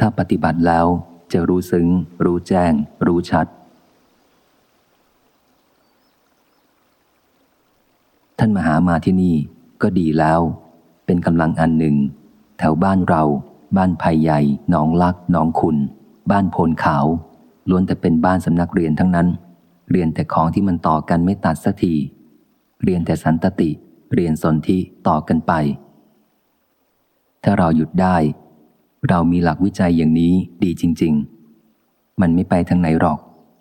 ถ้าปฏิบัติแล้วจะรู้ซึ้ง รู้แจ้ง รู้ชัด ท่านมหามาที่นี่ก็ดีแล้ว เป็นกำลังอันหนึ่ง แถวบ้านเรา บ้านภัยใหญ่หนองลักหนองขุนบ้านโพนขาวล้วนแต่เป็นบ้านสำนักเรียนทั้งนั้น เรียนแต่ของที่มันต่อกันไม่ตัดสักทีเรียนแต่สันตติ เรียนสนธิต่อกันไป ถ้าเราหยุดได้ เรามีหลักวิจัยอย่างนี้ดีจริง ๆ มันไม่ไปทางไหนหรอก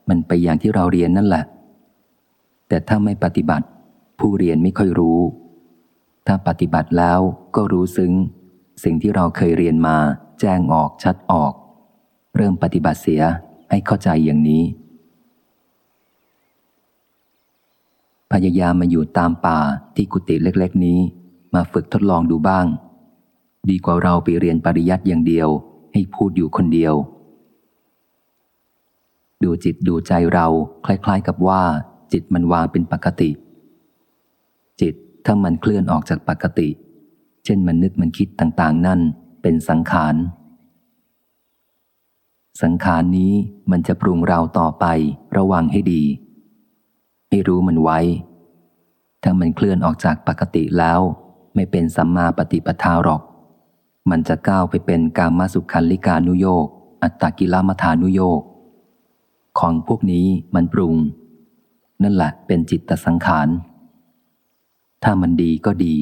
มันไปอย่างที่เราเรียนนั่นแหละ แต่ถ้าไม่ปฏิบัติ ผู้เรียนไม่ค่อยรู้ ถ้าปฏิบัติแล้วก็รู้ซึ้ง สิ่งที่เราเคยเรียนมา แจ้งออกชัดออก เริ่มปฏิบัติเสียให้เข้าใจอย่างนี้ พยายามมาอยู่ตามป่าที่กุฏิเล็ก ๆ นี้ มาฝึกทดลองดูบ้าง ดีกว่าเราไปเรียนปริยัติอย่างเดียว ให้พูดอยู่คนเดียว ดูจิตดูใจเราคล้ายๆกับว่า จิตมันวางเป็นปกติ จิตถ้ามันเคลื่อนออกจากปกติ เช่นมันนึกมันคิดต่างๆ นั่นเป็นสังขาร สังขารนี้มันจะปรุงเราต่อไประวังให้ดี ให้รู้มันไว้ ถ้ามันเคลื่อนออกจากปกติแล้ว ไม่เป็นสัมมาปฏิปทาหรอก มันจะก้าวไปเป็นกามาสุขันลิกานุโยกอัตตกิลมัฐานุโยกของพวกนี้มันปรุง นั่นแหละเป็นจิตตสังขาร ถ้ามันดีก็ดี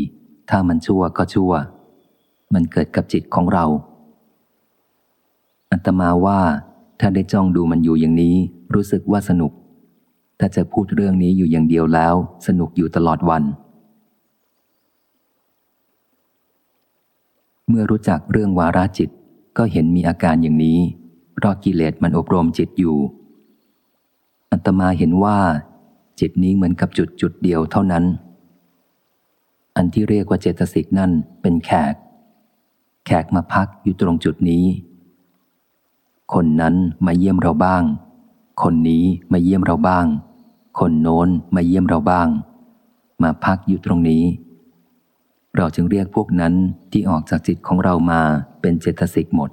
ถ้ามันชั่วก็ชั่ว มันเกิดกับจิตของเรา อัตมาว่าถ้าได้จ้องดูมันอยู่อย่างนี้รู้สึกว่าสนุก ถ้าจะพูดเรื่องนี้อยู่อย่างเดียวแล้ว สนุกอยู่ตลอดวัน เมื่อรู้จักเรื่องวาราจิต ก็เห็นมีอาการอย่างนี้ เพราะกิเลสมันอบรมจิตอยู่ อัตมาเห็นว่า จิตนี้เหมือนกับจุดจุดเดียวเท่านั้น อันที่เรียกว่าเจตสิกนั่นเป็นแขก แขกมาพักอยู่ตรงจุดนี้ คนนั้นมาเยี่ยมเราบ้าง คนนี้มาเยี่ยมเราบ้าง คนโน้นมาเยี่ยมเราบ้าง มาพักอยู่ตรงนี้ เราจึงเรียกพวกนั้นที่ออกจากจิตของเรามาเป็นเจตสิกหมด